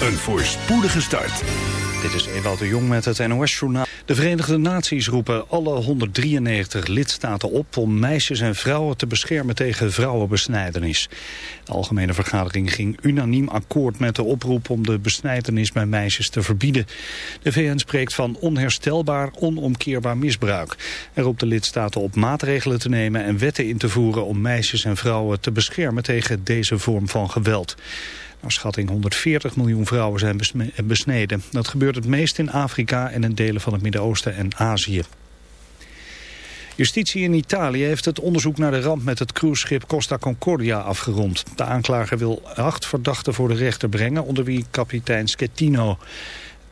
een voorspoedige start. Dit is Ewout de Jong met het NOS-journaal. De Verenigde Naties roepen alle 193 lidstaten op om meisjes en vrouwen te beschermen tegen vrouwenbesnijdenis. De Algemene Vergadering ging unaniem akkoord met de oproep om de besnijdenis bij meisjes te verbieden. De VN spreekt van onherstelbaar, onomkeerbaar misbruik. Er roept de lidstaten op maatregelen te nemen en wetten in te voeren om meisjes en vrouwen te beschermen tegen deze vorm van geweld. Naar schatting 140 miljoen vrouwen zijn besneden. Dat gebeurt het meest in Afrika en in delen van het Midden-Oosten en Azië. Justitie in Italië heeft het onderzoek naar de ramp met het cruiseschip Costa Concordia afgerond. De aanklager wil acht verdachten voor de rechter brengen, onder wie kapitein Schettino.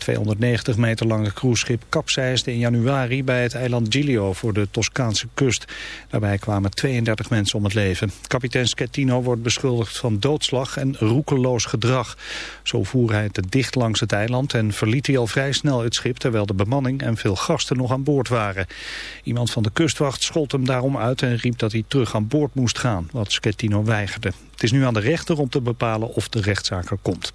290 meter lange cruiseschip kapseisde in januari bij het eiland Giglio voor de Toscaanse kust. Daarbij kwamen 32 mensen om het leven. Kapitein Schettino wordt beschuldigd van doodslag en roekeloos gedrag. Zo voer hij te dicht langs het eiland en verliet hij al vrij snel het schip terwijl de bemanning en veel gasten nog aan boord waren. Iemand van de kustwacht schold hem daarom uit en riep dat hij terug aan boord moest gaan, wat Schettino weigerde. Het is nu aan de rechter om te bepalen of de rechtszaak er komt.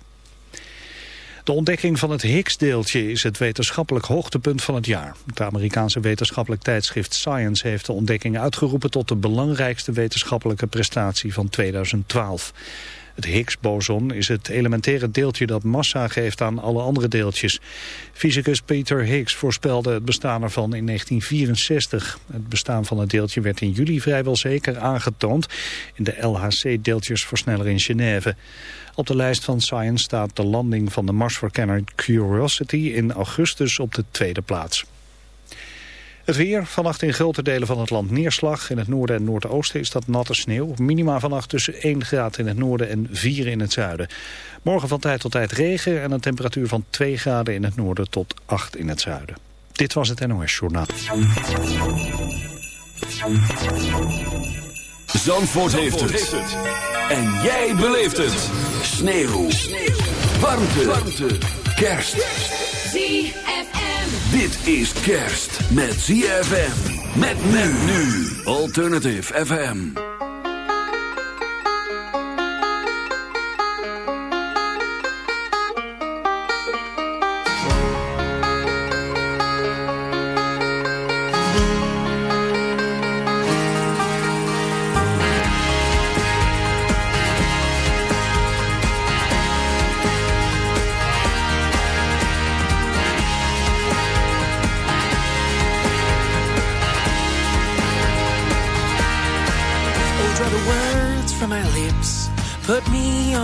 De ontdekking van het Higgs-deeltje is het wetenschappelijk hoogtepunt van het jaar. Het Amerikaanse wetenschappelijk tijdschrift Science heeft de ontdekking uitgeroepen tot de belangrijkste wetenschappelijke prestatie van 2012. Het Higgs-boson is het elementaire deeltje dat massa geeft aan alle andere deeltjes. Fysicus Peter Higgs voorspelde het bestaan ervan in 1964. Het bestaan van het deeltje werd in juli vrijwel zeker aangetoond in de LHC-deeltjesversneller in Genève. Op de lijst van Science staat de landing van de Marsverkenner Curiosity in augustus op de tweede plaats. Het weer, vannacht in grote delen van het land neerslag. In het noorden en noordoosten is dat natte sneeuw. Minima vannacht tussen 1 graad in het noorden en 4 in het zuiden. Morgen van tijd tot tijd regen en een temperatuur van 2 graden in het noorden tot 8 in het zuiden. Dit was het NOS Journaal. Zandvoort, heeft, het. En jij beleeft het. Sneeuw. Sneeuw. Warmte. Warmte. Kerst. ZFM. Dit is kerst met ZFM. Met men nu. Alternative FM.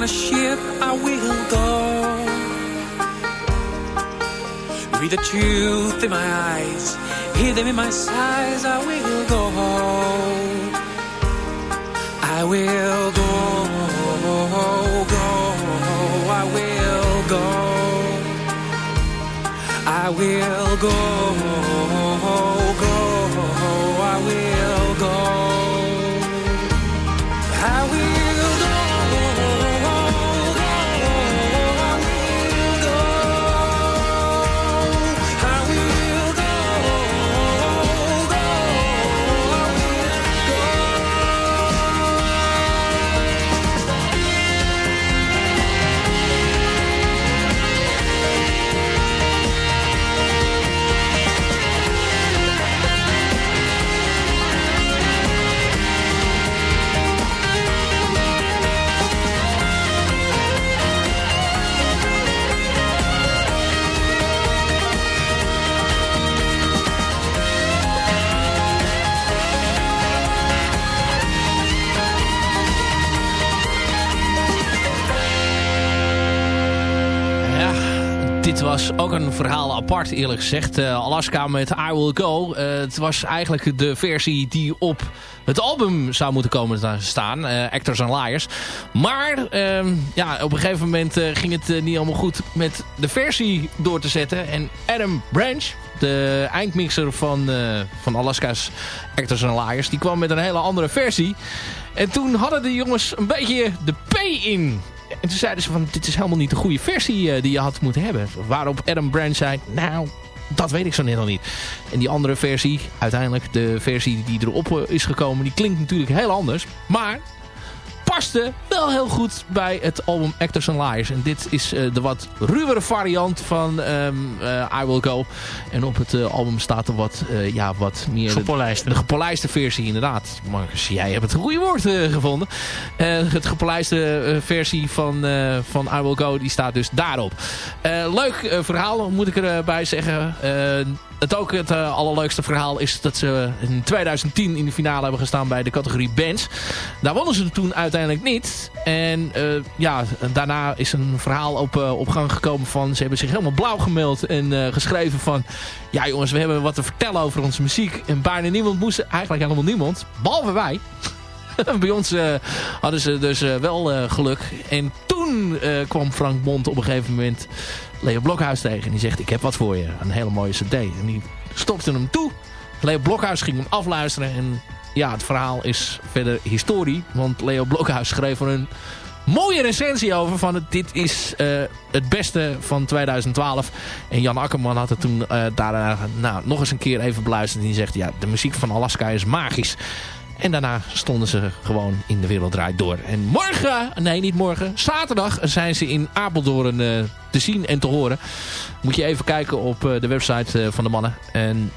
on a ship I will go. Read the truth in my eyes, hear them in my sighs. I will go. I will go. Go. I will go. I will go. Was ook een verhaal apart eerlijk gezegd. Uh, Alaska met I Will Go. Uh, het was eigenlijk de versie die op het album zou moeten komen te staan. Uh, Actors and Liars. Maar ehm, ja, op een gegeven moment ging het niet allemaal goed met de versie door te zetten. En Adam Branch, de eindmixer van, van Alaska's Actors and Liars... die kwam met een hele andere versie. En toen hadden de jongens een beetje de P in en toen zeiden ze van, dit is helemaal niet de goede versie uh, die je had moeten hebben. Waarop Adam Brand zei, nou, dat weet ik zo net al niet. En die andere versie, uiteindelijk de versie die erop eh, is gekomen, die klinkt natuurlijk heel anders. Maar paste wel heel goed bij het album Actors and Liars. En dit is uh, de wat ruwere variant van um, uh, I Will Go. En op het uh, album staat er wat, ja, wat meer... Gepolijste. De, de, gepolijste versie inderdaad. Marcus, jij hebt het goede woord gevonden. het gepolijste versie van, van I Will Go, die staat dus daarop. leuk verhaal, moet ik erbij zeggen het ook het uh, allerleukste verhaal is dat ze in 2010 in de finale hebben gestaan bij de categorie bands. Daar wonnen ze toen uiteindelijk niet. En uh, ja, daarna is een verhaal op, uh, op gang gekomen van... ze hebben zich helemaal blauw gemeld en geschreven van... ja jongens, we hebben wat te vertellen over onze muziek. En bijna niemand moest, eigenlijk helemaal niemand, behalve wij... Bij ons hadden ze dus wel geluk. En toen kwam Frank Bond op een gegeven moment Leo Blokhuis tegen. En die zegt, ik heb wat voor je. Een hele mooie cd. En die stopte hem toe. Leo Blokhuis ging hem afluisteren. En ja, het verhaal is verder historie. Want Leo Blokhuis schreef er een mooie recensie over. Van het, dit is het beste van 2012. En Jan Akkerman had het toen daarna nou, nog eens een keer even beluisterd. En die zegt, ja, de muziek van Alaska is magisch. En daarna stonden ze gewoon in de wereld draait door. En morgen, nee niet morgen, zaterdag zijn ze in Apeldoorn uh, te zien en te horen. Moet je even kijken op uh, de website uh, van de mannen. En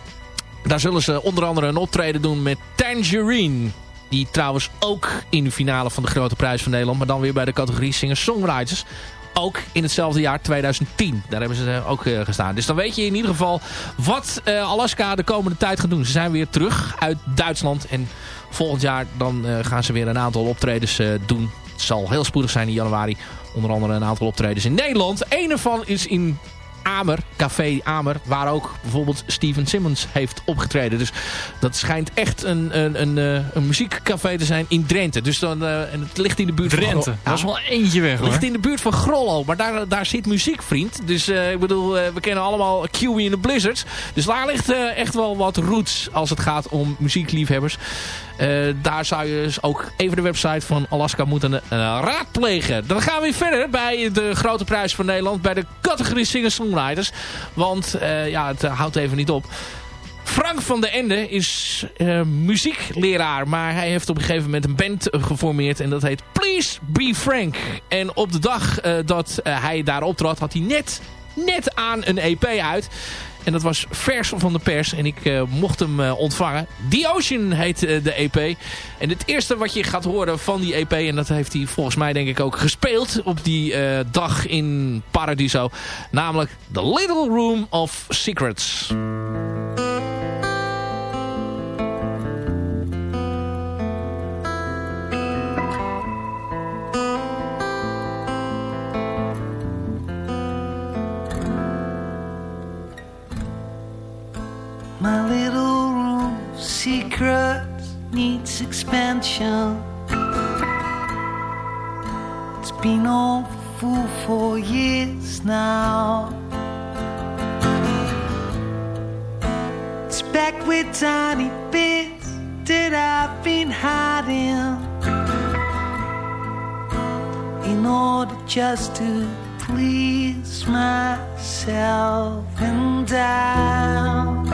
daar zullen ze onder andere een optreden doen met Tangerine. Die trouwens ook in de finale van de Grote Prijs van Nederland. Maar dan weer bij de categorie Singer-Songwriters ook in hetzelfde jaar 2010. Daar hebben ze ook uh, gestaan. Dus dan weet je in ieder geval wat uh, Alaska de komende tijd gaat doen. Ze zijn weer terug uit Duitsland. En volgend jaar dan gaan ze weer een aantal optredens doen. Het zal heel spoedig zijn in januari. Onder andere een aantal optredens in Nederland. Eén ervan is in Amer, Café Amer, waar ook bijvoorbeeld Steven Simmons heeft opgetreden. Dus dat schijnt echt een, een, een, eh, een muziekcafé te zijn in Drenthe. Dus dan, uh, en het ligt in de buurt Drenthe, van... dat is wel eentje weg hoor. Het ligt in de buurt van Grollo, maar daar, daar zit muziek, vriend. Dus uh, ik bedoel, we kennen allemaal Kiwi in de Blizzards. Dus daar ligt echt wel wat roots als het gaat om muziekliefhebbers. Uh, daar zou je dus ook even de website van Alaska moeten uh, raadplegen. Dan gaan we weer verder bij de Grote Prijs van Nederland. Bij de categorie Singer-Songwriters. Want uh, ja, het houdt even niet op. Frank van der Ende is muziekleraar. Maar hij heeft op een gegeven moment een band geformeerd. En dat heet Please Be Frank. En op de dag dat hij daar optrad had hij net, net aan een EP uit. En dat was vers van de pers. En ik uh, mocht hem uh, ontvangen. The Ocean heet uh, de EP. En het eerste wat je gaat horen van die EP... en dat heeft hij volgens mij denk ik ook gespeeld... op die dag in Paradiso. Namelijk The Little Room of Secrets. Needs expansion. It's been fool for years now. It's back with tiny bits that I've been hiding in order just to please myself and down.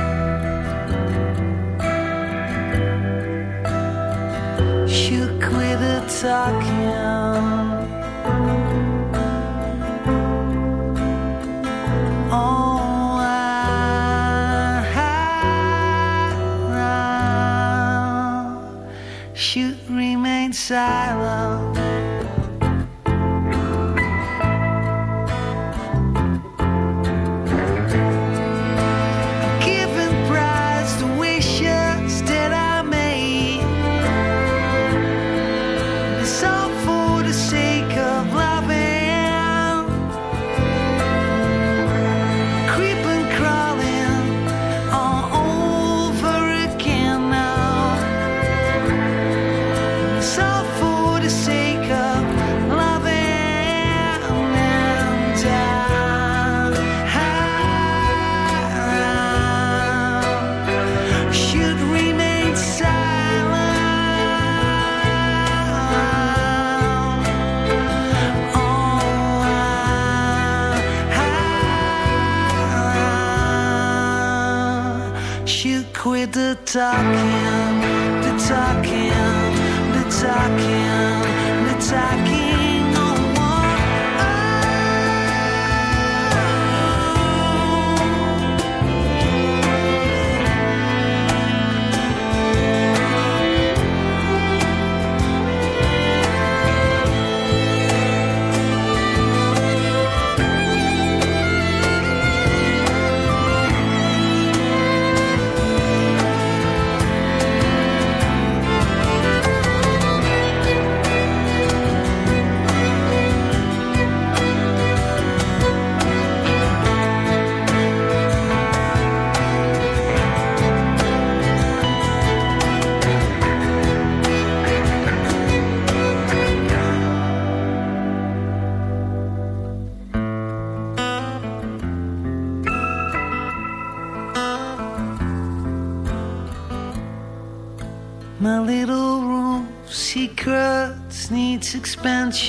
Should quit talking. Oh, should remain silent.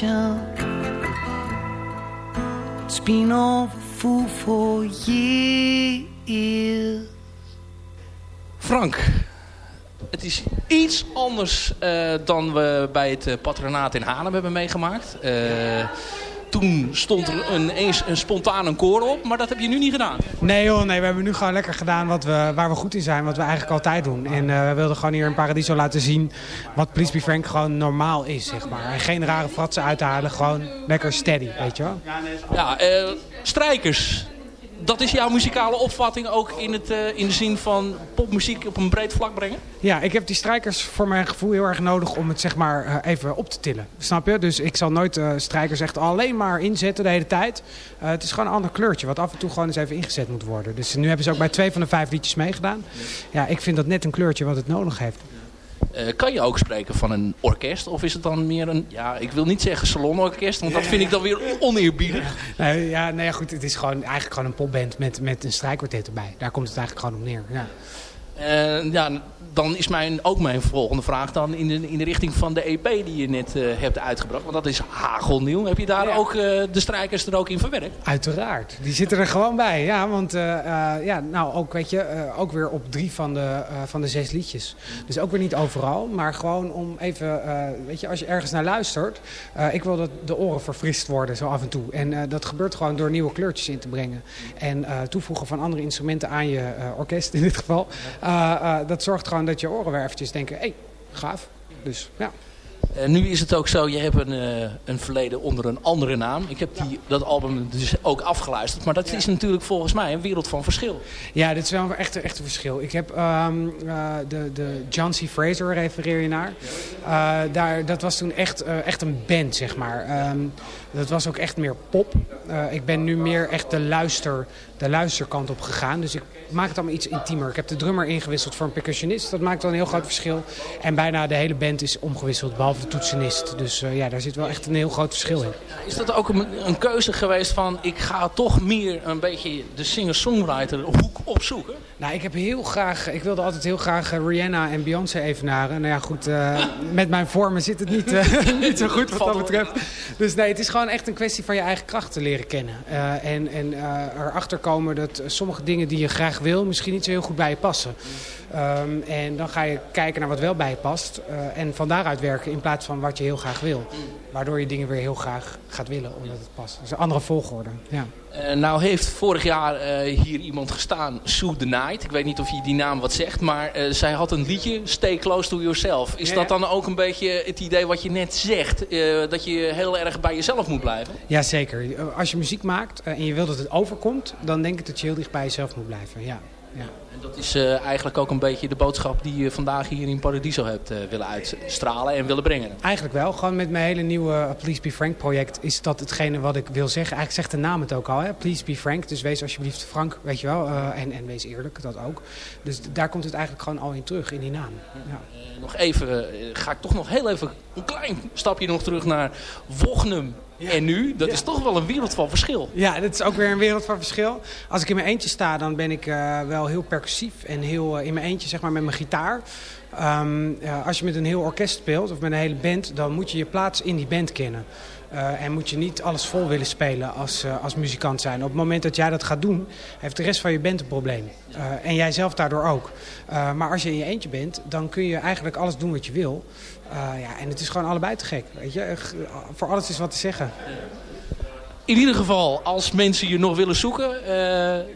It's for. Frank, het is iets anders eh, dan we bij het eh, patronaat in Haarlem hebben meegemaakt. Eh, toen stond er ineens een spontaan een koor op, maar dat heb je nu niet gedaan. Nee joh, nee, we hebben nu gewoon lekker gedaan wat we, waar we goed in zijn, wat we eigenlijk altijd doen. En eh, we wilden gewoon hier in Paradiso laten zien wat Please Be Frank gewoon normaal is, zeg maar. En geen rare fratsen uithalen, gewoon lekker steady, weet je wel. Ja, eh, strijkers. Dat is jouw muzikale opvatting ook in, het, eh, in de zin van popmuziek op een breed vlak brengen? Ja, ik heb die strijkers voor mijn gevoel heel erg nodig om het zeg maar eh, even op te tillen. Snap je? Dus ik zal nooit eh, strijkers echt alleen maar inzetten de hele tijd. Het is gewoon een ander kleurtje wat af en toe gewoon eens even ingezet moet worden. Dus nu hebben ze ook bij twee van de vijf liedjes meegedaan. Ja, ik vind dat net een kleurtje wat het nodig heeft. Eh, kan je ook spreken van een orkest? Of is het dan meer een, ja, ik wil niet zeggen salonorkest, want dat vind ik dan weer oneerbiedig. Nee, ja, nee, goed, het is gewoon, eigenlijk gewoon een popband met, met een strijkkwartet erbij. Daar komt het eigenlijk gewoon op neer. Ja. Eh, ja, dan is mijn, ook mijn volgende vraag dan in de, in de richting van de EP die je net eh, hebt uitgebracht. Want dat is hagelnieuw. Heb je daar Ja. ook eh, de strijkers er ook in verwerkt? Uiteraard. Die zitten er gewoon bij. Ja, want eh, ja, nou, ook, weet je, ook weer op drie van de, van de zes liedjes. Dus ook weer niet overal. Maar gewoon om even, weet je, als je ergens naar luistert. ik wil dat de oren verfrist worden zo af en toe. En dat gebeurt gewoon door nieuwe kleurtjes in te brengen. En toevoegen van andere instrumenten aan je orkest in dit geval. Dat zorgt gewoon dat je oren weer eventjes denken, hé, hey, gaaf. Dus ja. Eh, nu is het ook zo, je hebt een, eh, een verleden onder een andere naam. Ik heb die, dat album dus ook afgeluisterd. Maar dat is natuurlijk volgens mij een wereld van verschil. Ja, dit is wel echt, echt een verschil. Ik heb ehm, eh, de, de John C. Fraser refereer je naar. Daar, dat was toen echt, echt een band, zeg maar. Ehm, dat was ook echt meer pop. Ik ben nu meer echt de, luister, de luisterkant op gegaan. Dus ik maak het allemaal iets intiemer. Ik heb de drummer ingewisseld voor een percussionist. Dat maakt wel een heel groot verschil. En bijna de hele band is omgewisseld. Behalve de toetsenist. Dus ja, daar zit wel echt een heel groot verschil in. Is dat ook een, een keuze geweest van ik ga toch meer een beetje de singer-songwriter hoek opzoeken? Nou, ik heb heel graag, ik wilde altijd heel graag Rihanna en Beyoncé evenaren. Nou ja, goed, met mijn vormen zit het niet, niet zo goed wat dat betreft. Dus nee, het is gewoon echt een kwestie van je eigen kracht te leren kennen. en en erachter komen dat sommige dingen die je graag wil misschien niet zo heel goed bij je passen. Um, en dan ga je kijken naar wat wel bij je past. Uh, en van daaruit werken in plaats van wat je heel graag wil. Waardoor je dingen weer heel graag gaat willen omdat het past. Dat is een andere volgorde. Ja. Uh, nou heeft vorig jaar uh, hier iemand gestaan, Sue the Night. Ik weet niet of je die naam wat zegt. Maar zij had een liedje, Stay Close to Yourself. Is ja, dat dan ook een beetje het idee wat je net zegt? dat je heel erg bij jezelf moet blijven? Jazeker. Als je muziek maakt en je wilt dat het overkomt... dan denk ik dat je heel dicht bij jezelf moet blijven. Ja. Ja. En dat is uh, eigenlijk ook een beetje de boodschap die je vandaag hier in Paradiso hebt uh, willen uitstralen en willen brengen. Eigenlijk wel. Gewoon met mijn hele nieuwe Please Be Frank project is dat hetgene wat ik wil zeggen. Eigenlijk zegt de naam het ook al. Hè? Please Be Frank. Dus wees alsjeblieft frank, weet je wel. Uh, en, en wees eerlijk, dat ook. Dus daar komt het eigenlijk gewoon al in terug, in die naam. Ja. nog even, ga ik toch nog heel even een klein stapje nog terug naar Wognum en nu, dat is toch wel een wereld van verschil. Ja, dat is ook weer een wereld van verschil. Als ik in mijn eentje sta, dan ben ik uh, wel heel percussief en heel uh, in mijn eentje zeg maar met mijn gitaar. Um, uh, als je met een heel orkest speelt of met een hele band, dan moet je je plaats in die band kennen. Uh, en moet je niet alles vol willen spelen als, uh, als muzikant zijn. Op het moment dat jij dat gaat doen, heeft de rest van je band een probleem. Uh, en jij zelf daardoor ook. maar als je in je eentje bent, dan kun je eigenlijk alles doen wat je wil. Ja, en het is gewoon allebei te gek. Weet je? Voor alles is wat te zeggen in ieder geval, als mensen je nog willen zoeken. Uh,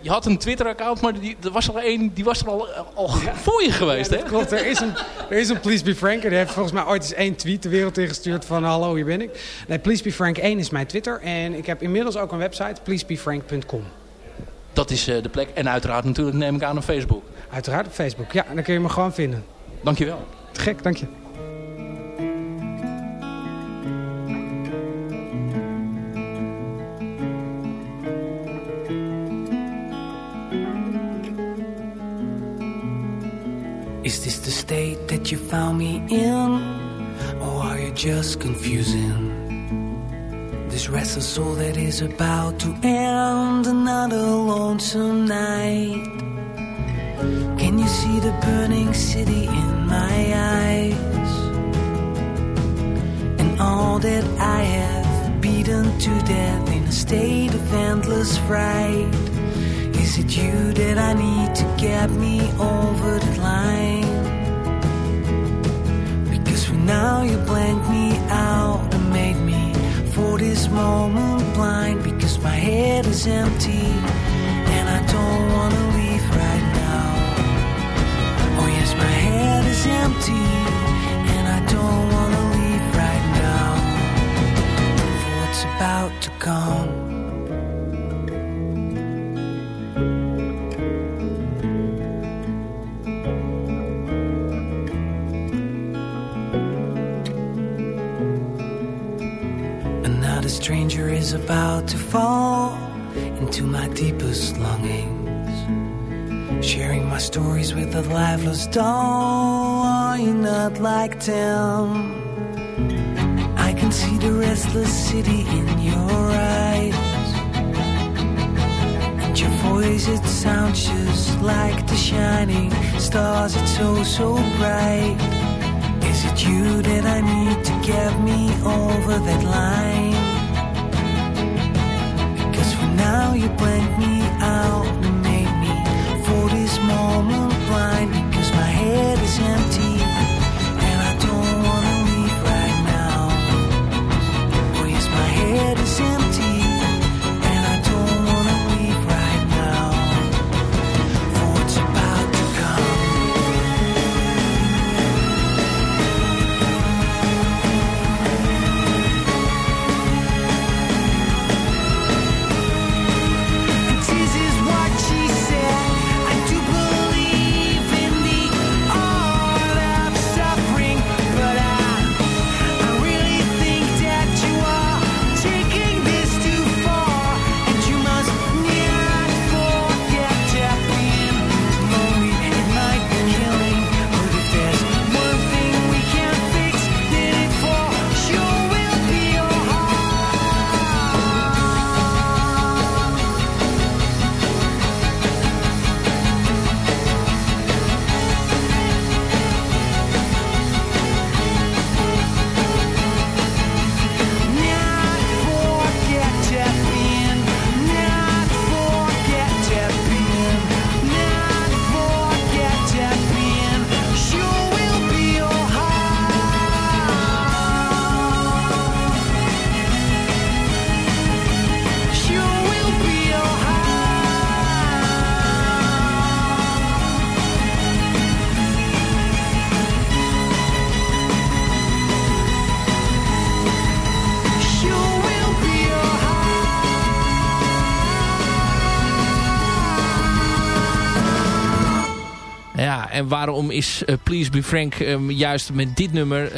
je had een Twitter-account, maar die, er was er een, die was er al, al ja. voor je geweest, ja, hè? klopt. Er is, een, er is een Please Be Frank. En die heeft volgens mij ooit eens één tweet de wereld ingestuurd van... Hallo, hier ben ik. Nee, Please Be Frank 1 is mijn Twitter. En ik heb inmiddels ook een website, pleasebefrank.com. Dat is uh, de plek. En uiteraard natuurlijk neem ik aan op Facebook. Uiteraard op Facebook, ja. En dan kun je me gewoon vinden. Dankjewel. Te gek, dank je. Found me in? Or are you just confusing? This restless soul that is about to end another lonesome night. Can you see the burning city in my eyes? And all that I have beaten to death in a state of endless fright. Is it you that I need to get me over the now you blanked me out and made me for this moment blind. Because my head is empty and I don't wanna leave right now. Oh yes, my head is empty and I don't wanna leave right now. For what's about to come. About to fall into my deepest longings. Sharing my stories with a lifeless doll. Are you not like them? I can see the restless city in your eyes. And your voice, it sounds just like the shining stars. It's so, so bright. Is it you that I need to get me over that line? Now you blank me out and made me for this moment blind because my head is empty en waarom is Please Be Frank ehm, juist met dit nummer...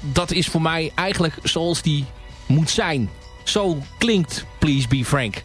dat is voor mij eigenlijk zoals die moet zijn. Zo klinkt Please Be Frank.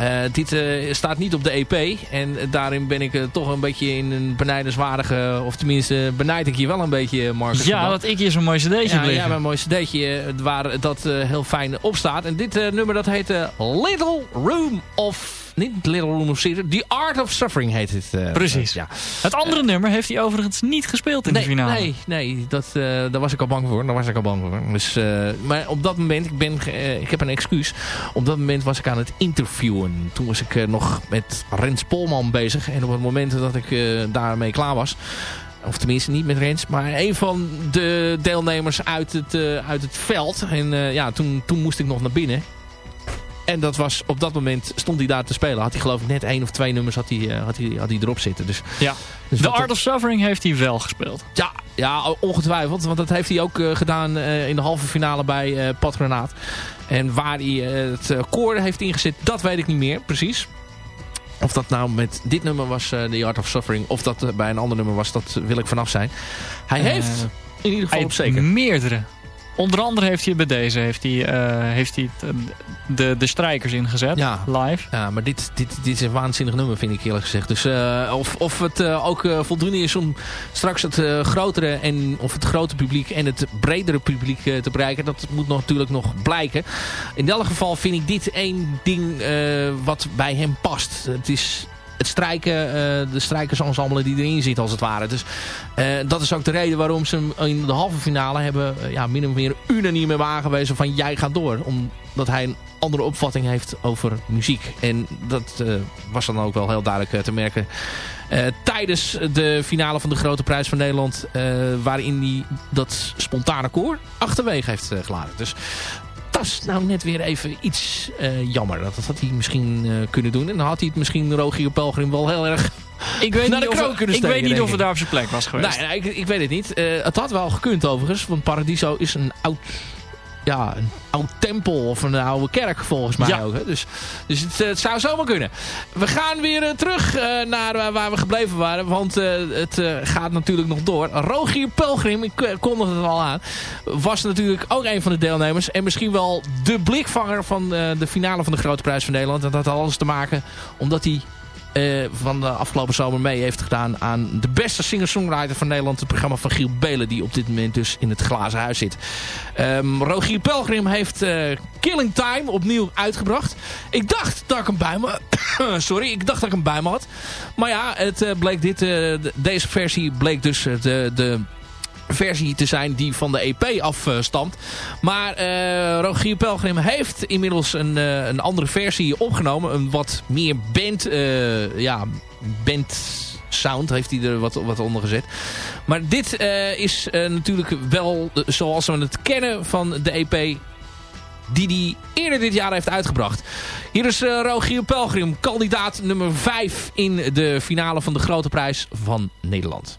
Uh, dit uh, staat niet op de EP. En daarin ben ik toch een beetje in een benijdenswaardige... of tenminste benijd ik je wel een beetje, Marcus. Ja, dat ik hier zo'n mooi cd'tje ja, ja, mijn mooi cd'tje waar dat heel fijn op staat. En dit nummer dat heet Little Room of niet Little Room of Theater. The Art of Suffering heet het. Uh, Precies. ja. Het andere nummer heeft hij overigens niet gespeeld in nee, de finale. Nee, nee dat, uh, daar was ik al bang voor. Daar was ik al bang voor. Dus, maar op dat moment, ik, ben, ik heb een excuus. Op dat moment was ik aan het interviewen. Toen was ik nog met Rens Polman bezig. En op het moment dat ik daarmee klaar was... Of tenminste niet met Rens. Maar een van de deelnemers uit het, uit het veld. En ja, toen, toen moest ik nog naar binnen. En dat was op dat moment stond hij daar te spelen. Had hij geloof ik net één of twee nummers had hij, had hij, had hij erop zitten. Dus, ja. Dus The Art of Suffering heeft hij wel gespeeld. Ja, ja ongetwijfeld. Want dat heeft hij ook uh, gedaan uh, in de halve finale bij uh, Patronaat. En waar hij het koor heeft ingezet, dat weet ik niet meer precies. Of dat nou met dit nummer was, The Art of Suffering, of dat bij een ander nummer was, dat wil ik vanaf zijn. Hij heeft in ieder geval op zeker. meerdere Onder andere heeft hij bij deze heeft hij, uh, heeft hij de, de strijkers ingezet, ja. live. Ja, maar dit, dit, dit is een waanzinnig nummer, vind ik eerlijk gezegd. Dus uh, of, of het uh, ook voldoende is om straks het grotere en of het grote publiek en het bredere publiek te bereiken, dat moet nog, natuurlijk nog blijken. In elk geval vind ik dit één ding wat bij hem past. Het is het strijken, uh, de strijkersensemble die erin zit als het ware. Dus uh, dat is ook de reden waarom ze hem in de halve finale hebben uh, ja, min of meer unaniem hebben aangewezen van jij gaat door. Omdat hij een andere opvatting heeft over muziek. En dat was dan ook wel heel duidelijk te merken. tijdens de finale van de Grote Prijs van Nederland. waarin hij dat spontane koor achterwege heeft geladen. Dus dat is nou net weer even iets uh, jammer. Dat, dat had hij misschien uh, kunnen doen. En dan had hij het misschien Rogier Pelgrim wel heel erg ik weet niet, of, ik weet niet of het daar op zijn plek was geweest. Nee, nee ik, ik, weet het niet. Uh, het had wel gekund overigens. Want Paradiso is een oud ja, een oud tempel of een oude kerk volgens mij ook. Hè? Dus, dus het, het, zou zomaar kunnen. We gaan weer uh, terug uh, naar waar we gebleven waren. Want het gaat natuurlijk nog door. Rogier Pelgrim, ik kondigde het al aan. Was natuurlijk ook een van de deelnemers. En misschien wel de blikvanger van de finale van de Grote Prijs van Nederland. En dat had alles te maken omdat hij uh, van de afgelopen zomer mee heeft gedaan aan de beste singer-songwriter van Nederland. Het programma van Giel Belen die op dit moment dus in het glazen huis zit. Um, Rogier Pelgrim heeft uh, Killing Time opnieuw uitgebracht. Ik dacht dat ik hem bij me... Sorry, ik dacht dat ik hem bij me had. Maar ja, het uh, bleek dit, deze versie bleek dus de... de versie te zijn die van de EP afstamt. Maar uh, Rogier Pelgrim heeft inmiddels een, uh, een andere versie opgenomen. Een wat meer band, uh, ja, band sound heeft hij er wat, wat onder gezet. Maar dit is natuurlijk wel zoals we het kennen van de EP die hij eerder dit jaar heeft uitgebracht. Hier is Rogier Pelgrim, kandidaat nummer 5 in de finale van de Grote Prijs van Nederland.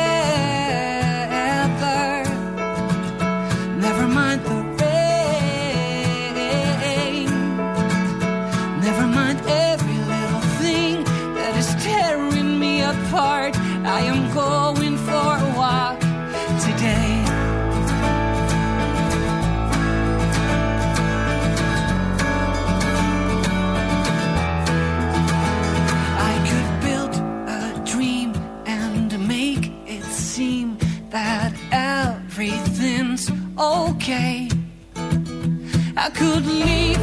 I could leave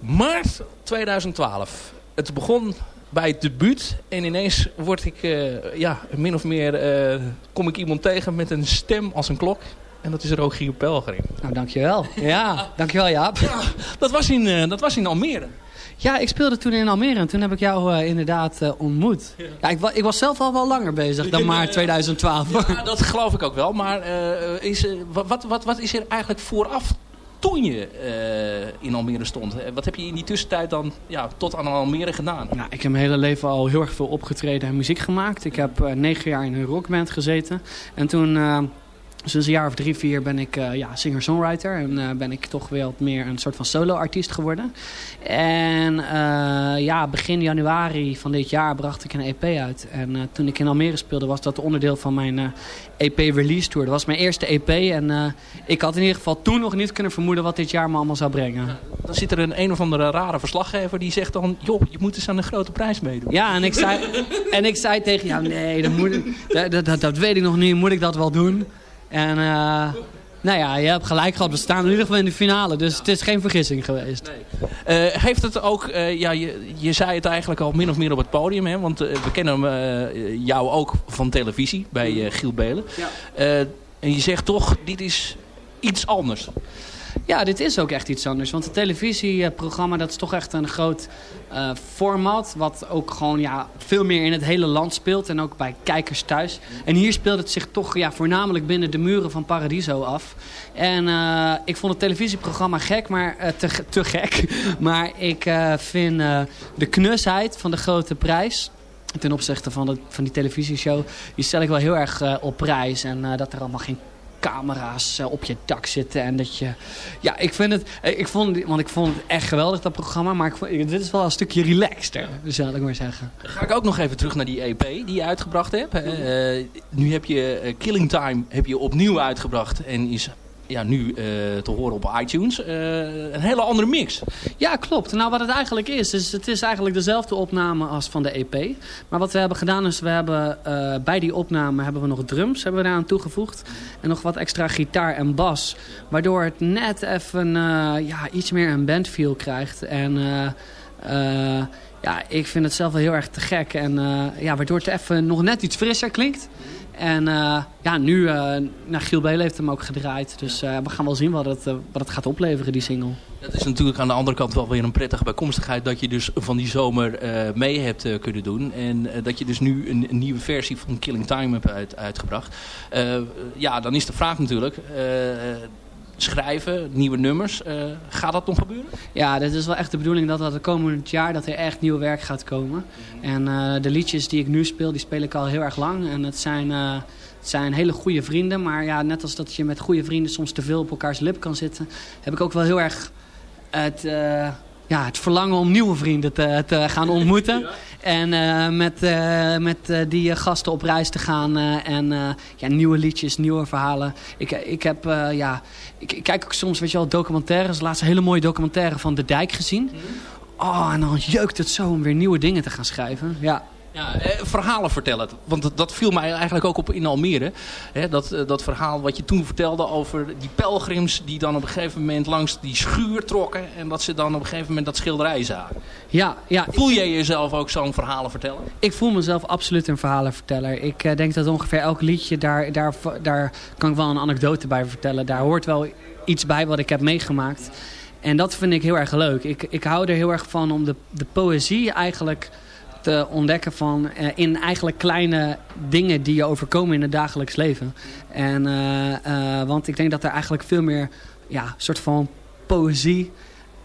Maart 2012. Het begon bij het debuut. En ineens word ik, eh, ja, min of meer, eh, kom ik iemand tegen met een stem als een klok. En dat is Rogier Pelgrim. Nou, dankjewel. Ja, dankjewel Jaap. Dat was in, eh, dat was in Almere. Ja, ik speelde toen in Almere en toen heb ik jou eh, inderdaad eh, ontmoet. Ja, ik, wa- ik was zelf al wel langer bezig dan maart 2012. Ja, dat geloof ik ook wel. Maar eh, is, wa- wat, wat, wat is er eigenlijk vooraf toen je in Almere stond? Wat heb je in die tussentijd dan ja, tot aan Almere gedaan? Nou, ik heb mijn hele leven al heel erg veel opgetreden en muziek gemaakt. Ik heb negen jaar in een rockband gezeten. En toen, sinds een jaar of drie, vier, ben ik eh, ja, singer-songwriter. En eh, ben ik toch wat meer een soort van solo-artiest geworden. En eh, ja, begin januari van dit jaar bracht ik een EP uit. En toen ik in Almere speelde, was dat onderdeel van mijn EP-release tour. Dat was mijn eerste EP. En ik had in ieder geval toen nog niet kunnen vermoeden wat dit jaar me allemaal zou brengen. Dan zit er een een of andere rare verslaggever die zegt dan... joh, je moet eens aan de grote prijs meedoen. Ja, en ik zei, en ik zei tegen jou, nee, dat, moet, dat, dat weet ik nog niet, moet ik dat wel doen? En eh, nou ja, je hebt gelijk gehad, we staan in ieder geval in de finale, dus het is geen vergissing geweest. Eh, heeft het ook, eh, ja, je, je zei het eigenlijk al min of meer op het podium, hè? want we kennen jou ook van televisie bij Giel Belen. Ja. En je zegt toch, dit is iets anders. Ja, dit is ook echt iets anders. Want het televisieprogramma, dat is toch echt een groot eh, format. Wat ook gewoon ja, veel meer in het hele land speelt. En ook bij kijkers thuis. En hier speelt het zich toch ja, voornamelijk binnen de muren van Paradiso af. En eh, ik vond het televisieprogramma gek, maar eh, te, te gek. Maar ik vind de knusheid van de grote prijs ten opzichte van, de, van die televisieshow, die stel ik wel heel erg op prijs. En dat er allemaal geen camera's eh, op je dak zitten. En dat je... Ja, ik vind het... eh, Ik vond, want ik vond het echt geweldig, dat programma. Maar ik dit is wel een stukje relaxter, zal ik maar zeggen. Ga ik ook nog even terug naar die EP die je uitgebracht hebt. Eh, nu heb je Killing Time heb je opnieuw uitgebracht en is ja, nu eh, te horen op iTunes. Eh, een hele andere mix. Ja, klopt. Nou, wat het eigenlijk is, is het is eigenlijk dezelfde opname als van de EP. Maar wat we hebben gedaan is, we hebben eh, bij die opname hebben we nog drums hebben we daaraan toegevoegd. En nog wat extra gitaar en bas. Waardoor het net even ja, iets meer een bandfeel krijgt. En ja, ik vind het zelf wel heel erg te gek. En ja, waardoor het even nog net iets frisser klinkt. En eh, ja, nu, eh nou, Giel Belen heeft hem ook gedraaid. Dus eh, we gaan wel zien wat het, wat het gaat opleveren, die single. Dat is natuurlijk aan de andere kant wel weer een prettige bijkomstigheid dat je dus van die zomer mee hebt kunnen doen. En dat je dus nu een, nieuwe versie van Killing Time hebt uit, uitgebracht. Ja, dan is de vraag natuurlijk, schrijven, nieuwe nummers, eh, gaat dat nog gebeuren? Ja, dit is wel echt de bedoeling dat dat het komend jaar dat er echt nieuw werk gaat komen. En eh, de liedjes die ik nu speel, die speel ik al heel erg lang. En het zijn, eh, het zijn hele goede vrienden. Maar ja, net als dat je met goede vrienden soms te veel op elkaars lip kan zitten... heb ik ook wel heel erg het, ja, het verlangen om nieuwe vrienden te, te gaan ontmoeten. En eh, met, eh, met eh, die gasten op reis te gaan. en ja, nieuwe liedjes, nieuwe verhalen. Ik, ik heb, ja... Ik, ik kijk ook soms, weet je wel, documentaires. Laatst een hele mooie documentaire van De Dijk gezien. Oh, en dan jeukt het zo om weer nieuwe dingen te gaan schrijven. Ja. Ja, eh, verhalen vertellen. Want dat, viel mij eigenlijk ook op in Almere. Dat, eh, dat verhaal wat je toen vertelde over die pelgrims... die dan op een gegeven moment langs die schuur trokken... en dat ze dan op een gegeven moment dat schilderij zagen. Ja, ja. Voel jij jezelf ook zo'n verhalen vertellen? Ik voel mezelf absoluut een verhalenverteller. Ik eh, denk dat ongeveer elk liedje, daar, daar, daar kan ik wel een anekdote bij vertellen. Daar hoort wel iets bij wat ik heb meegemaakt. En dat vind ik heel erg leuk. Ik, ik hou er heel erg van om de, de poëzie eigenlijk te ontdekken van eh, in eigenlijk kleine dingen die je overkomen in het dagelijks leven. En, eh, eh, want ik denk dat er eigenlijk veel meer ja, soort van poëzie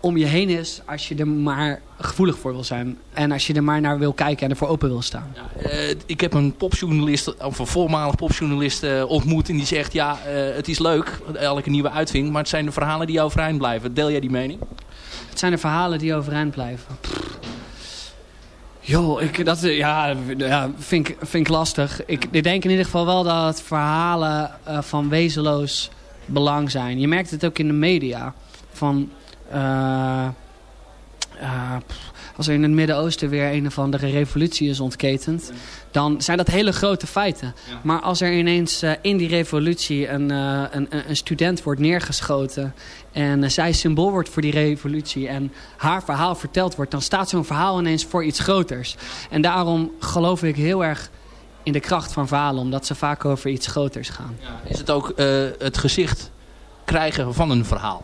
om je heen is als je er maar gevoelig voor wil zijn. En als je er maar naar wil kijken en ervoor open wil staan. Eh, ik heb een popjournalist, of een voormalig popjournalist eh, ontmoet... en die zegt, ja, eh, het is leuk, elke nieuwe uitvinding... maar het zijn de verhalen die overeind blijven. Deel jij die mening? Het zijn de verhalen die overeind blijven. Pff. Joh, ik, dat, eh, ja, ja, vind, ik, vind ik lastig. Ik, denk in ieder geval wel dat verhalen eh, van Wezenloos belang zijn. Je merkt het ook in de media. Van, pff, als er in het Midden-Oosten weer een of andere revolutie is ontketend, dan zijn dat hele grote feiten. Maar als er ineens eh, in die revolutie een, eh, een, een- student wordt neergeschoten en eh, zij symbool wordt voor die revolutie en haar verhaal verteld wordt, dan staat zo'n verhaal ineens voor iets groters. En daarom geloof ik heel erg in de kracht van verhalen, omdat ze vaak over iets groters gaan. Is het ook het gezicht krijgen van een verhaal?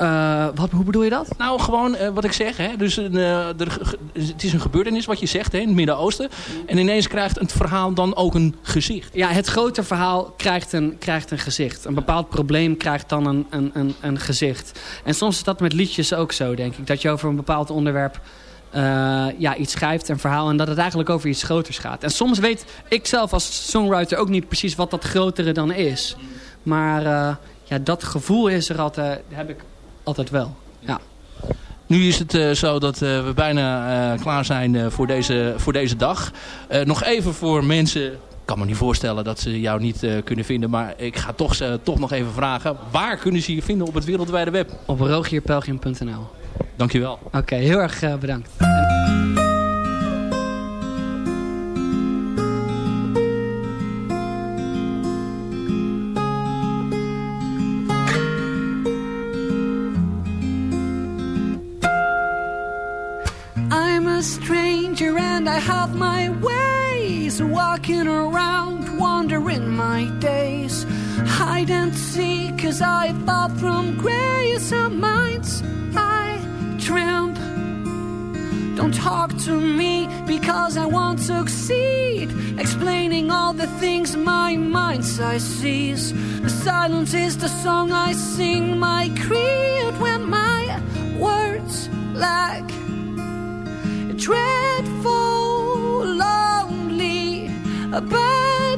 Eh, wat, hoe bedoel je dat? Nou, gewoon eh, wat ik zeg. Hè? Dus een, eh, er, het is een gebeurtenis wat je zegt hè, in het Midden-Oosten. En ineens krijgt het verhaal dan ook een gezicht. Ja, het grote verhaal krijgt een, krijgt een gezicht. Een bepaald probleem krijgt dan een, een, een, een gezicht. En soms is dat met liedjes ook zo, denk ik. Dat je over een bepaald onderwerp ja, iets schrijft, een verhaal... en dat het eigenlijk over iets groters gaat. En soms weet ik zelf als songwriter ook niet precies wat dat grotere dan is. Maar ja, dat gevoel is er altijd, heb ik altijd wel. Ja. Nu is het eh, zo dat eh, we bijna eh, klaar zijn voor, deze, voor deze dag. Nog even voor mensen... Ik kan me niet voorstellen dat ze jou niet kunnen vinden. Maar ik ga toch, eh, toch nog even vragen. Waar kunnen ze je vinden op het wereldwijde web? Op rogierpelgrim.nl Dankjewel. Oké, heel erg bedankt. A stranger and I have my ways, walking around, wandering my days. Hide and seek, cause I fall from grace of minds. I tramp. Don't talk to me because I won't succeed. Explaining all the things my mind sight sees. The silence is the song I sing, my creed when my words lack dreadful lonely. A bird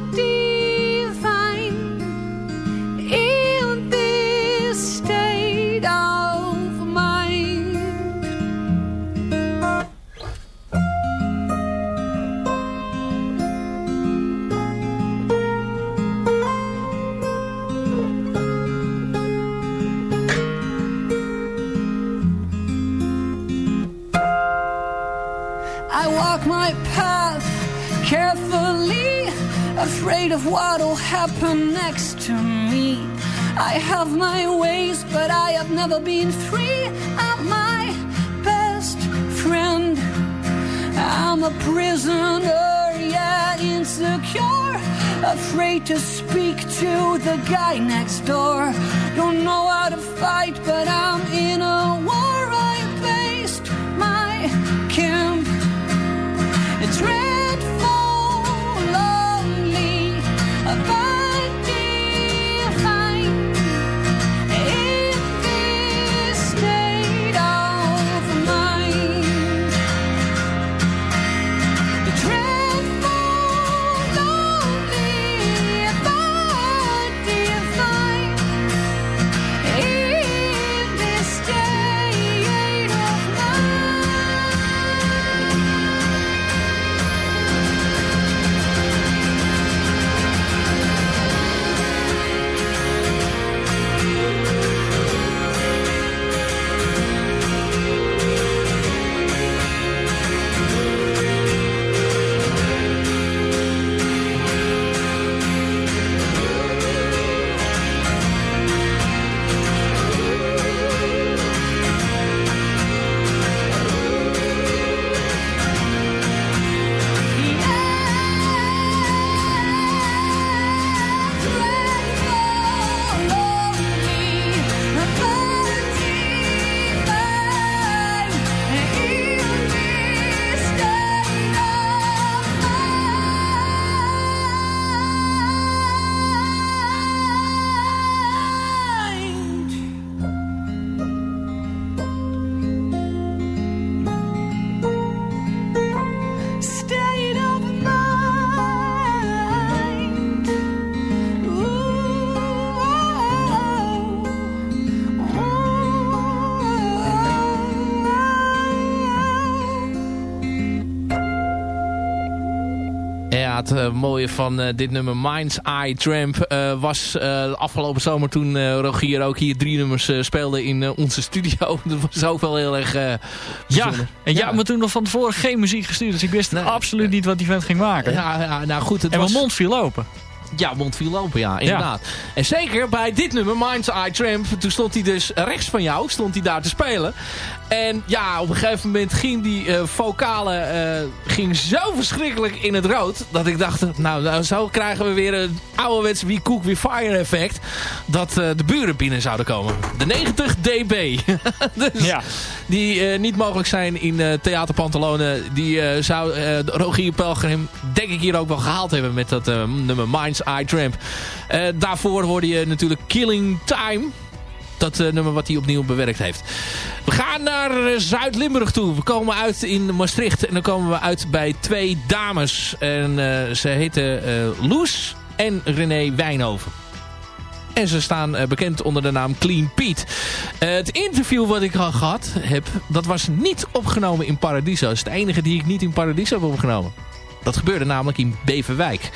afraid of what'll happen next to me. I have my ways, but I have never been free. I'm my best friend. I'm a prisoner, yet insecure. Afraid to speak to the guy next door. Don't know how to fight, but I'm in a war. Mooie van uh, dit nummer Mind's Eye Tramp uh, was afgelopen zomer toen Rogier ook hier drie nummers speelde in onze studio. Dat was ook wel heel erg Ja, en jij ja. me toen nog van tevoren geen muziek gestuurd. Dus ik wist nee, absoluut niet wat die vent ging maken. Ja, ja nou goed. Het en was... mijn mond viel open. Ja, mond viel open, ja, inderdaad. Ja. En zeker bij dit nummer, Mind's Eye Tramp, toen stond hij dus rechts van jou, stond hij daar te spelen. En ja, op een gegeven moment ging die uh, vocale uh, ging zo verschrikkelijk in het rood. Dat ik dacht, nou, nou zo krijgen we weer een ouderwets wie cook wie fire effect. Dat uh, de buren binnen zouden komen. De 90 dB. dus ja. Die niet mogelijk zijn in Theater Pantalonen. Die zou Rogier Pelgrim denk ik hier ook wel gehaald hebben met dat nummer Mind's Eye Tramp. daarvoor hoorde je natuurlijk Killing Time dat uh, nummer wat hij opnieuw bewerkt heeft. We gaan naar uh, Zuid-Limburg toe. We komen uit in Maastricht. En dan komen we uit bij twee dames. En uh, ze heten Loes en René Wijnhoven. En ze staan bekend onder de naam Clean Pete. het interview wat ik al gehad heb, dat was niet opgenomen in Paradiso. Dat is het enige die ik niet in Paradiso heb opgenomen. Dat gebeurde namelijk in Beverwijk.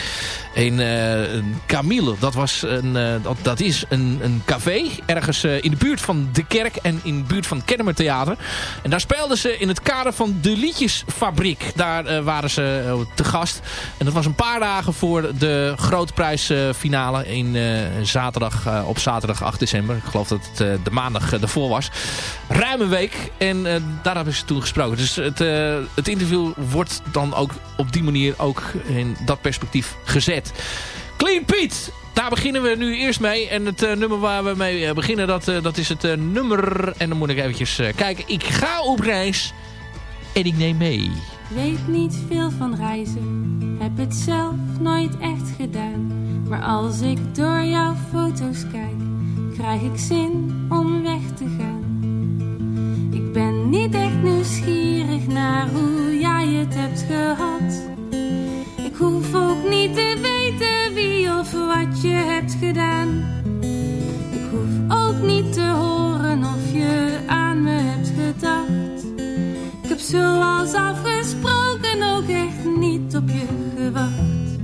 In uh, Camille, dat, was een, uh, dat, dat is een, een café ergens uh, in de buurt van de kerk en in de buurt van het Kennemer Theater. En daar speelden ze in het kader van de Liedjesfabriek. Daar waren ze te gast. En dat was een paar dagen voor de grootprijsfinale in zaterdag, op zaterdag 8 december. Ik geloof dat het de maandag ervoor was. Ruim een week. En daar hebben ze toen gesproken. Dus het, het interview wordt dan ook op die manier ook in dat perspectief gezet. Clean Pete, daar beginnen we nu eerst mee. En het uh, nummer waar we mee uh, beginnen, dat, uh, dat is het nummer... En dan moet ik eventjes kijken. Ik ga op reis en ik neem mee. Weet niet veel van reizen, heb het zelf nooit echt gedaan. Maar als ik door jouw foto's kijk, krijg ik zin om weg te gaan. Ik ben niet echt nieuwsgierig naar hoe jij het hebt gehad. Hoef ook niet te weten wie of wat je hebt gedaan. Ik hoef ook niet te horen of je aan me hebt gedacht. Ik heb zoals afgesproken ook echt niet op je gewacht.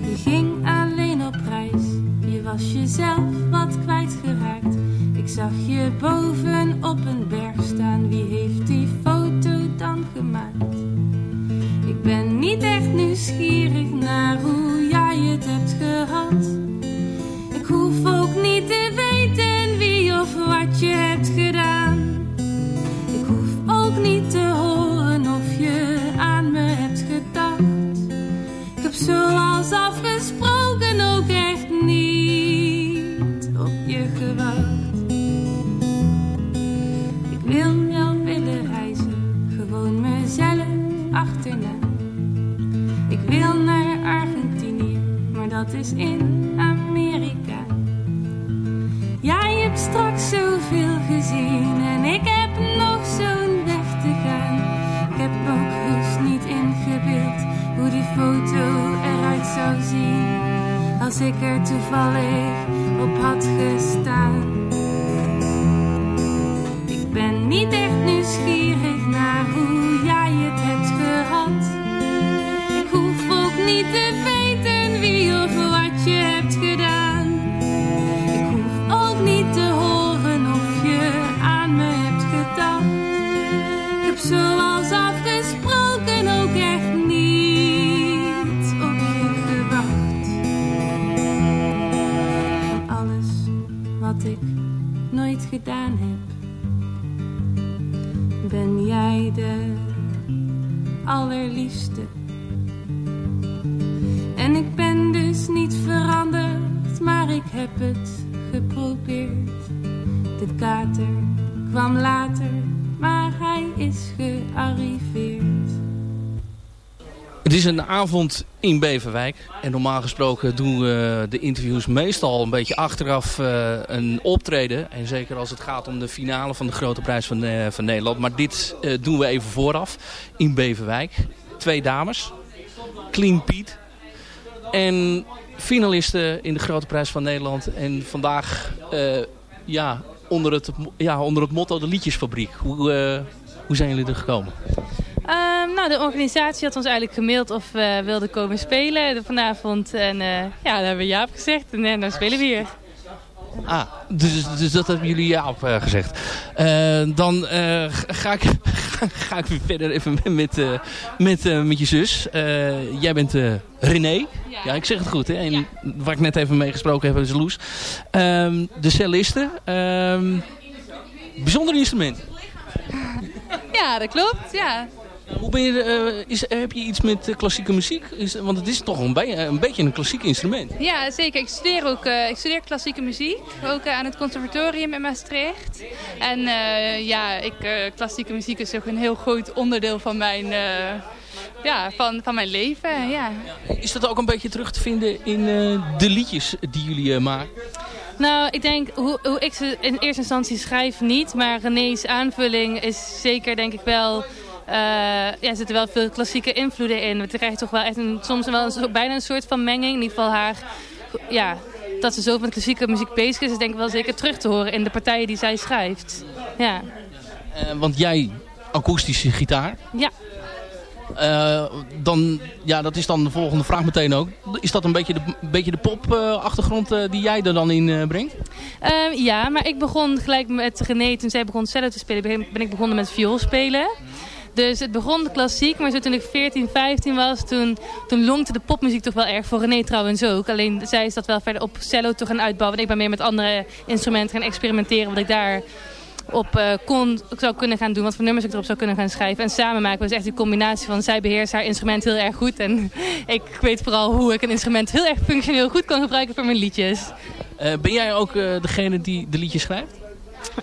Je ging alleen op reis, je was jezelf wat kwijtgeraakt. Ik zag je boven op een berg staan, wie heeft die foto avond in Beverwijk. En normaal gesproken doen we de interviews meestal een beetje achteraf uh, een optreden. En zeker als het gaat om de finale van de Grote Prijs van, uh, van Nederland. Maar dit uh, doen we even vooraf in Beverwijk. Twee dames. Clean Piet. En finalisten in de Grote Prijs van Nederland. En vandaag ja, onder, het, ja, onder het motto de Liedjesfabriek. Hoe, hoe zijn jullie er gekomen? Ehm, nou, de organisatie had ons eigenlijk gemaild of we wilden komen spelen vanavond. En uh, ja, daar hebben we ja op gezegd en, en dan spelen we hier. Ah, dus, dus dat hebben jullie ja op uh, gezegd. Uh, dan uh, ga, ik, ga ik weer verder even met, met, met je zus. jij bent René. Ja. ja. ik zeg het goed. Hè? En ja. waar ik net even mee gesproken heb is Loes. Um, de celliste. Um, bijzonder instrument. Ja, dat klopt. Ja. Hoe ben je, uh, is, heb je iets met uh, klassieke muziek? Is, want het is toch een, be een, beetje een klassiek instrument. Ja, zeker. Ik studeer ook uh, ik studeer klassieke muziek. Ook aan het conservatorium in Maastricht. En ja, ik, klassieke muziek is ook een heel groot onderdeel van mijn, ja, van, van mijn leven. Ja. Is dat ook een beetje terug te vinden in de liedjes die jullie maken? Nou, ik denk hoe, hoe ik ze in eerste instantie schrijf niet. Maar René's aanvulling is zeker denk ik wel uh, ja, er zitten wel veel klassieke invloeden in. We krijgen toch wel echt een, soms wel een, bijna een soort van menging. In ieder geval haar, ja, dat ze zo met klassieke muziek bezig is, is denk ik wel zeker terug te horen in de partijen die zij schrijft. Ja. Uh, want jij, akoestische gitaar. Ja. Uh, dan, ja, dat is dan de volgende vraag meteen ook. Is dat een beetje de, beetje de pop-achtergrond uh, die jij er dan in brengt? Ja, maar ik begon gelijk met René. Toen zij begon cello te spelen, ben ik begonnen met viool spelen. Dus het begon klassiek, maar zo toen ik 14, 15 was, toen, toen lonkte de popmuziek toch wel erg voor René trouwens ook. Alleen zij is dat wel verder op cello te gaan uitbouwen. Ik ben meer met andere instrumenten gaan experimenteren, wat ik daar op uh, kon, zou kunnen gaan doen, wat voor nummers ik erop zou kunnen gaan schrijven. En samen maken dus echt die combinatie van zij beheerst haar instrument heel erg goed. En ik weet vooral hoe ik een instrument heel erg functioneel goed kan gebruiken voor mijn liedjes. Uh, ben jij ook uh, degene die de liedjes schrijft?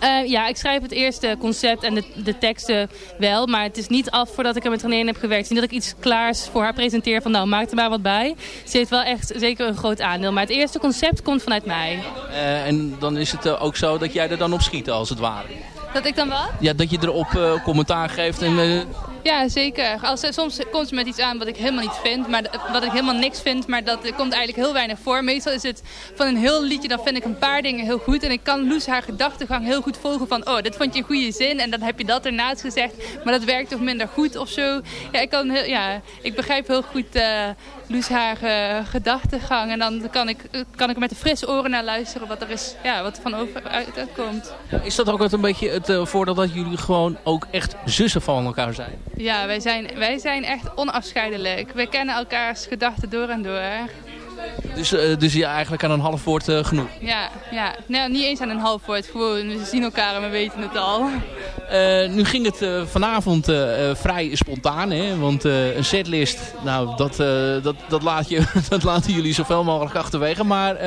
Uh, ja, ik schrijf het eerste concept en de, de teksten wel. Maar het is niet af voordat ik er met René in heb gewerkt. Niet dat ik iets klaars voor haar presenteer van nou, maak er maar wat bij. Ze heeft wel echt zeker een groot aandeel. Maar het eerste concept komt vanuit mij. Uh, en dan is het uh, ook zo dat jij er dan op schiet als het ware. Dat ik dan wat? Ja, dat je erop commentaar geeft en... Ja, zeker. Als, soms komt ze met iets aan wat ik helemaal niet vind, maar wat ik helemaal niks vind, maar dat komt eigenlijk heel weinig voor. Meestal is het van een heel liedje, dan vind ik een paar dingen heel goed en ik kan Loes haar gedachtegang heel goed volgen van, oh, dit vond je een goede zin en dan heb je dat ernaast gezegd, maar dat werkt toch minder goed of zo. Ja, ik, kan heel, ja, ik begrijp heel goed uh, Loes haar gedachtegang en dan kan ik, kan ik er met de frisse oren naar luisteren wat er, is, ja, wat van over uit, uitkomt. Is dat ook een beetje het voordeel dat jullie gewoon ook echt zussen van elkaar zijn? Ja, wij zijn, wij zijn echt onafscheidelijk. We kennen elkaars gedachten door en door. Dus, uh, dus ja, eigenlijk aan een half woord uh, genoeg? Ja, ja. Nee, niet eens aan een half woord. Gewoon, we zien elkaar en we weten het al. Uh, nu ging het vanavond vrij spontaan, hè? want een setlist, nou, dat, dat, dat, laat je, dat laten jullie zoveel mogelijk achterwege. Maar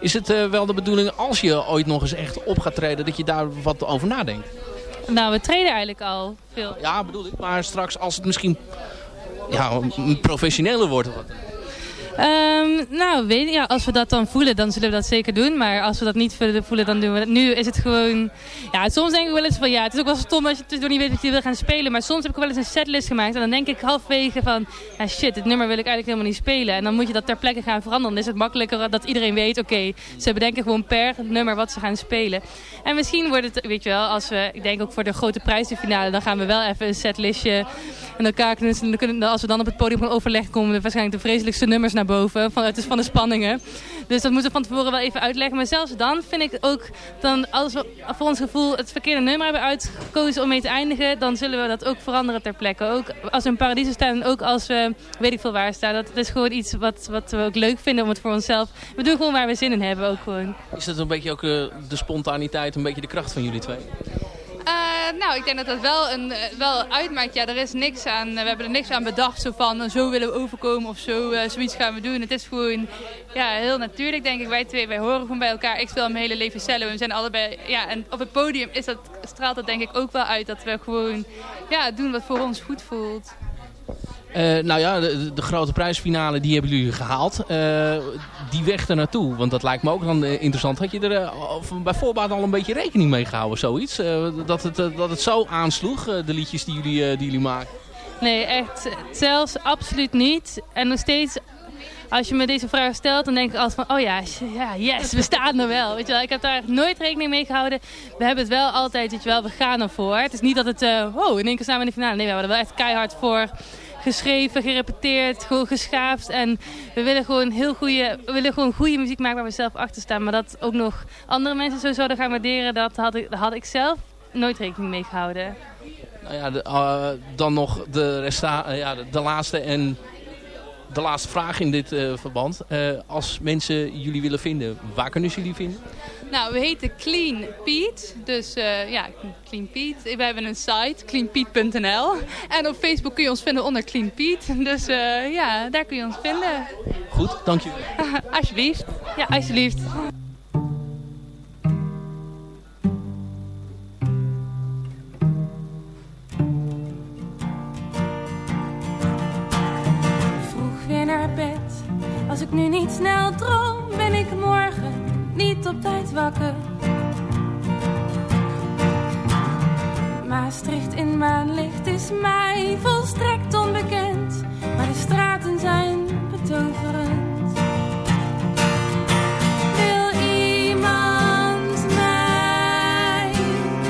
is het wel de bedoeling, als je ooit nog eens echt op gaat treden, dat je daar wat over nadenkt? Nou, we treden eigenlijk al veel. Ja, bedoel ik. Maar straks als het misschien ja, professioneler wordt. Um, nou, weet, ja, als we dat dan voelen, dan zullen we dat zeker doen. Maar als we dat niet voelen, dan doen we dat. Nu is het gewoon... Ja, soms denk ik wel eens van... Ja, het is ook wel stom als je niet weet wat je wil gaan spelen. Maar soms heb ik wel eens een setlist gemaakt. En dan denk ik halfwege van... Ja, shit, dit nummer wil ik eigenlijk helemaal niet spelen. En dan moet je dat ter plekke gaan veranderen. Dan is het makkelijker dat iedereen weet... Oké, ze bedenken gewoon per nummer wat ze gaan spelen. En misschien wordt het, weet je wel, als we... Ik denk ook voor de grote prijzenfinale... Dan gaan we wel even een setlistje en elkaar kunnen... Als we dan op het podium gaan overleggen... komen er waarschijnlijk de vreselijkste nummers naar boven. Van, het is van de spanningen. Dus dat moeten we van tevoren wel even uitleggen. Maar zelfs dan vind ik ook, dan, als we voor ons gevoel het verkeerde nummer hebben uitgekozen om mee te eindigen, dan zullen we dat ook veranderen ter plekke. Ook als we in Paradiso staan en ook als we weet ik veel waar staan. Dat, is gewoon iets wat, wat we ook leuk vinden om het voor onszelf. We doen gewoon waar we zin in hebben ook gewoon. Is dat een beetje ook uh, de spontaniteit, een beetje de kracht van jullie twee? Uh, nou, ik denk dat dat wel, een, wel uitmaakt. Ja, er is niks aan, we hebben er niks aan bedacht. Zo van, zo willen we overkomen of zo, zoiets gaan we doen. Het is gewoon ja, heel natuurlijk, denk ik. Wij twee, wij horen gewoon bij elkaar. Ik speel mijn hele leven cello. We zijn allebei, ja, en op het podium is dat, straalt dat denk ik ook wel uit. Dat we gewoon ja, doen wat voor ons goed voelt. Uh, nou ja, de, de, grote prijsfinale die hebben jullie gehaald. Uh, die weg er naartoe, want dat lijkt me ook dan uh, interessant. Had je er bij voorbaat al een beetje rekening mee gehouden, zoiets? dat, het, dat het zo aansloeg, de liedjes die jullie, die jullie maken? Nee, echt zelfs absoluut niet. En nog steeds als je me deze vraag stelt, dan denk ik altijd van, oh ja, ja yes, we staan er wel. Weet je wel, ik heb daar nooit rekening mee gehouden. We hebben het wel altijd, weet je wel, we gaan ervoor. Het is niet dat het, oh, in één keer we in de finale. Nee, we hebben er wel echt keihard voor geschreven, gerepeteerd, gewoon geschaafd. En we willen gewoon heel goede, we willen gewoon goede muziek maken waar we zelf achter staan. Maar dat ook nog andere mensen zo zouden gaan waarderen, dat had ik, had ik zelf nooit rekening mee gehouden. Nou ja, uh, dan nog de, resta uh, ja, de, laatste en de laatste vraag in dit uh, verband. als mensen jullie willen vinden, waar kunnen ze jullie vinden? Nou, we heten Clean Pete. Dus ja, Clean Pete. We hebben een site, cleanpete.nl. En op Facebook kun je ons vinden onder Clean Pete. Dus ja, daar kun je ons vinden. Goed, dank je. alsjeblieft. Ja, alsjeblieft. Snel droom, ben ik morgen niet op tijd wakker. Maastricht in maanlicht is mij volstrekt onbekend, maar de straten zijn betoverend. Wil iemand mij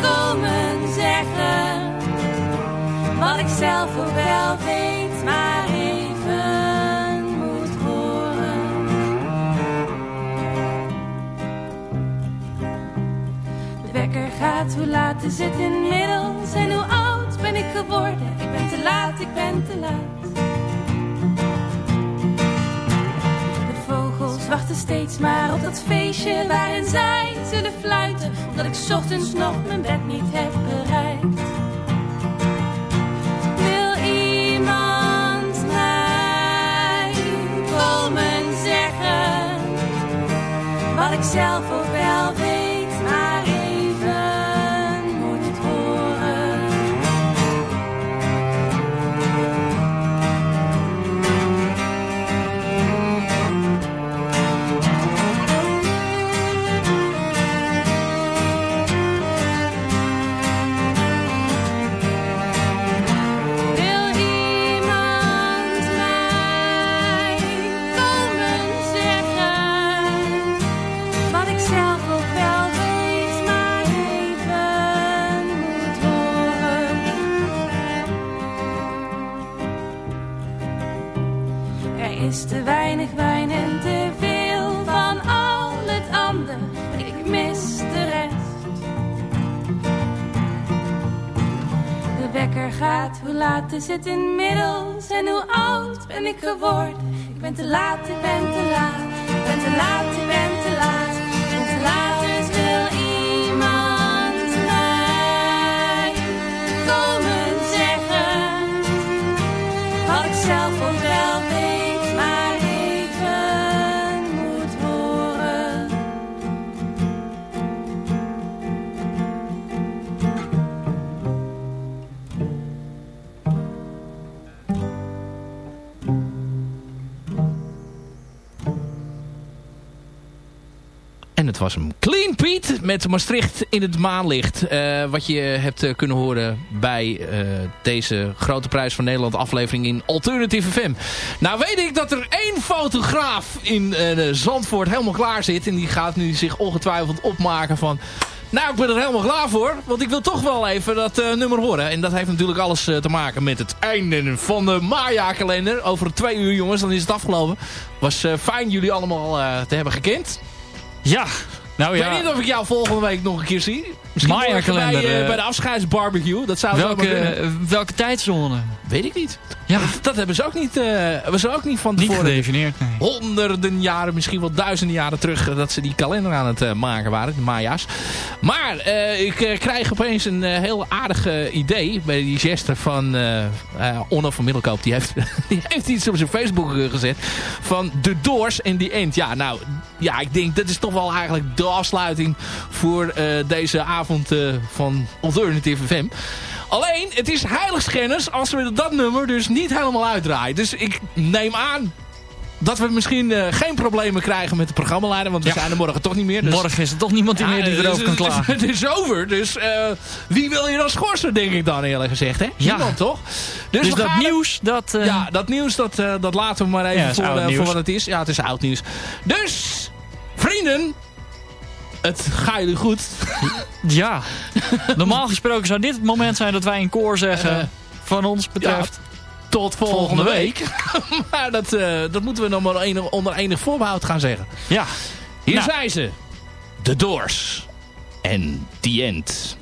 komen zeggen wat ik zelf ook wel hoe laat is het inmiddels en hoe oud ben ik geworden? Ik ben te laat, ik ben te laat. De vogels wachten steeds maar op dat feestje waarin zij zullen fluiten, omdat ik ochtends nog mijn bed niet heb bereikt. Wil iemand mij komen zeggen wat ik zelf ook wel weet, het inmiddels en hoe oud ben ik geworden? Ik ben te laat, ik ben Maastricht in het maanlicht. Uh, wat je hebt uh, kunnen horen bij uh, deze Grote Prijs van Nederland aflevering in Alternative FM. Nou weet ik dat er één fotograaf in Zandvoort helemaal klaar zit. En die gaat nu zich ongetwijfeld opmaken van... Nou, ik ben er helemaal klaar voor. Want ik wil toch wel even dat nummer horen. En dat heeft natuurlijk alles te maken met het einde van de Maya-kalender. Over twee uur, jongens, dan is het afgelopen. Was fijn jullie allemaal te hebben gekend. Ja, nou ja. Ik weet niet of ik jou volgende week nog een keer zie. Maya-kalender. Bij, bij, de afscheidsbarbecue. Dat zou welke, welke tijdzone? Weet ik niet. Ja. Dat, dat hebben ze ook niet, uh, hebben ze ook niet van tevoren. Niet gedefinieerd, nee. Honderden jaren, misschien wel duizenden jaren terug... dat ze die kalender aan het uh, maken waren, de Maya's. Maar ik krijg opeens een heel aardig idee... bij die gester van Onno van Middelkoop. Die heeft, die heeft iets op zijn Facebook gezet... van The Doors in the End. Ja, nou, ja, ik denk dat is toch wel eigenlijk afsluiting... voor deze avond van Alternative FM. Alleen, het is heiligschennis als we dat nummer dus niet helemaal uitdraaien. Dus ik neem aan dat we misschien eh, geen problemen krijgen met de programmaleider. Want we Ja. zijn er morgen toch niet meer. Dus, Morgen is er toch niemand die Ja, meer die erover kan het is- klagen. Het is over. Dus eh, wie wil je dan schorsen, denk ik dan eerlijk gezegd. Hè? Ja. Niemand toch? Dus, Dus dat gaan- nieuws, dat... eh, Ja, dat nieuws, dat, eh, dat laten we maar even voor, eh, voor wat het is. Ja, het is oud nieuws. Dus, vrienden, het gaat jullie goed. Ja. Normaal gesproken zou dit het moment zijn dat wij in koor zeggen... Eh, van ons betreft... Tot volgende, Volgende week. maar dat, eh, dat moeten we nog maar enig, onder enig voorbehoud gaan zeggen. Ja. Hier Nou. zijn ze. The Doors. En The End.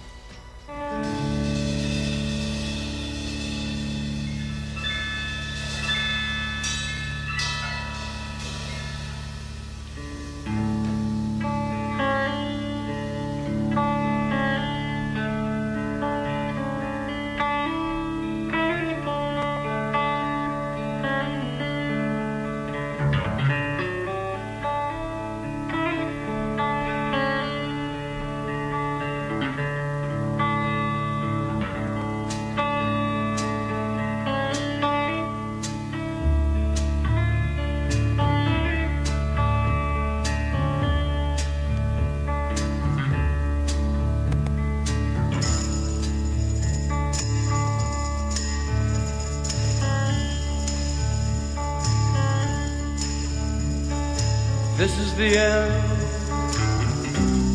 The end,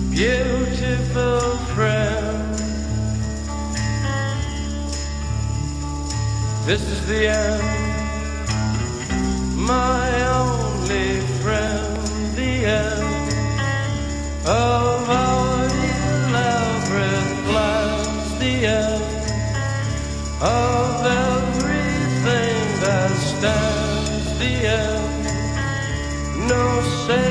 beautiful friend. This is the end, my only friend. The end of our elaborate plans. The end of everything that stands. The end no safety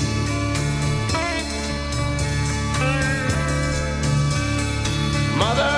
Mother